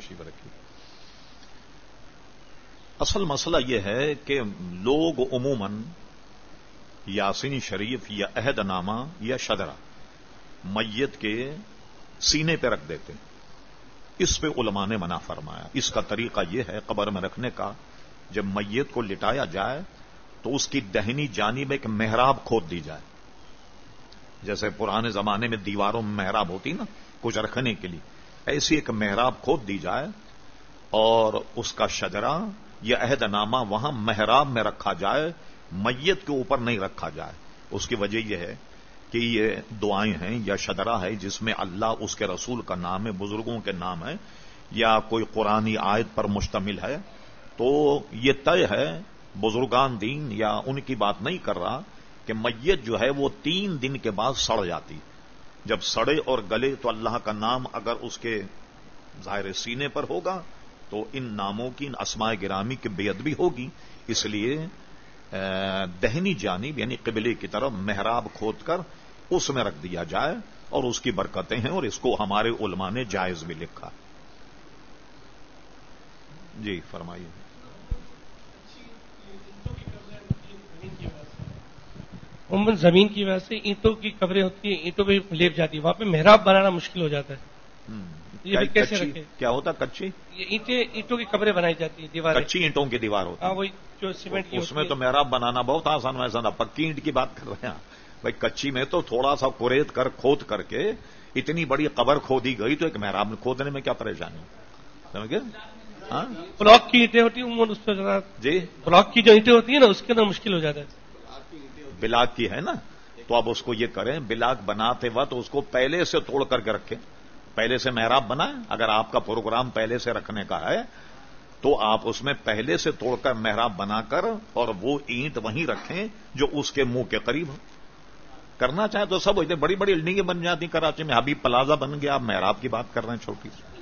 تشریف رکھیے اصل مسئلہ یہ ہے کہ لوگ عموماً یاسین شریف یا عہد نامہ یا شدرا میت کے سینے پہ رکھ دیتے ہیں۔ اس پہ علماء نے منع فرمایا۔ اس کا طریقہ یہ ہے قبر میں رکھنے کا، جب میت کو لٹایا جائے تو اس کی دہنی جانب ایک محراب کھود دی جائے۔ جیسے پرانے زمانے میں دیواروں میں محراب ہوتی نا، کچھ رکھنے کے لیے۔ ایسی ایک محراب کھود دی جائے اور اس کا شجرا یا عہد نامہ وہاں محراب میں رکھا جائے، میت کے اوپر نہیں رکھا جائے۔ اس کی وجہ یہ ہے کہ یہ دعائیں ہیں یا شدرا ہے جس میں اللہ اس کے رسول کا نام ہے، بزرگوں کے نام ہے، یا کوئی قرآن آیت پر مشتمل ہے۔ تو یہ طے ہے، بزرگان دین یا ان کی بات نہیں کر رہا کہ میت جو ہے وہ تین دن کے بعد سڑ جاتی۔ جب سڑے اور گلے تو اللہ کا نام اگر اس کے ظاہر سینے پر ہوگا تو ان ناموں کی ان اسماء گرامی کی بے ادبی ہوگی۔ اس لیے دہنی جانب یعنی قبلے کی طرف محراب کھود کر اس میں رکھ دیا جائے اور اس کی برکتیں ہیں اور اس کو ہمارے علماء نے جائز بھی لکھا۔ جی فرمائیے۔ عموماً زمین کی وجہ سے اینٹوں کی قبریں ہوتی ہیں اینٹوں پہ لیپ جاتی ہے وہاں پہ محراب بنانا مشکل ہو جاتا ہے۔ یہ کیسے رکھے کیا ہوتا کچی؟ یہ اینٹیں اینٹوں کی قبریں بنائی جاتی ہیں دیوار کچی اینٹوں کی دیوار ہوتی ہاں وہی جو سیمنٹ کی اس میں تو محراب بنانا بہت آسان ویسا تھا پکی اینٹ کی بات کر رہے ہیں۔ بھائی کچی میں تو تھوڑا سا کوریت کر کھود کر کے اتنی بڑی قبر کھودی گئی تو ایک محراب کھودنے میں کیا پریشانی سمجھ گئے؟ ہاں؟ بلاک کی اینٹیں ہوتی ہیں اس پہ جی؟ بلاک کی جو اینٹیں ہوتی ہیں نا اس کے اندر مشکل ہو جاتا ہے۔ بلاک کی ہے نا، تو اب اس کو یہ کریں، بلاک بناتے وقت اس کو پہلے سے توڑ کر کے رکھیں۔ پہلے سے محراب بنائیں، اگر آپ کا پروگرام پہلے سے رکھنے کا ہے، تو آپ اس میں پہلے سے توڑ کر محراب بنا کر اور وہ اینٹ وہیں رکھیں جو اس کے منہ کے قریب ہو۔ کرنا چاہے تو سب ہوتے بڑی بڑی بلڈنگیں بن جاتی، کراچی میں ابھی پلازا بن گیا، آپ محراب کی بات کر رہے ہیں، چھوٹی سی۔